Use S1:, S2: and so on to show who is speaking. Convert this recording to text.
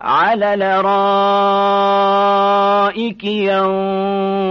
S1: على لرائك ينظر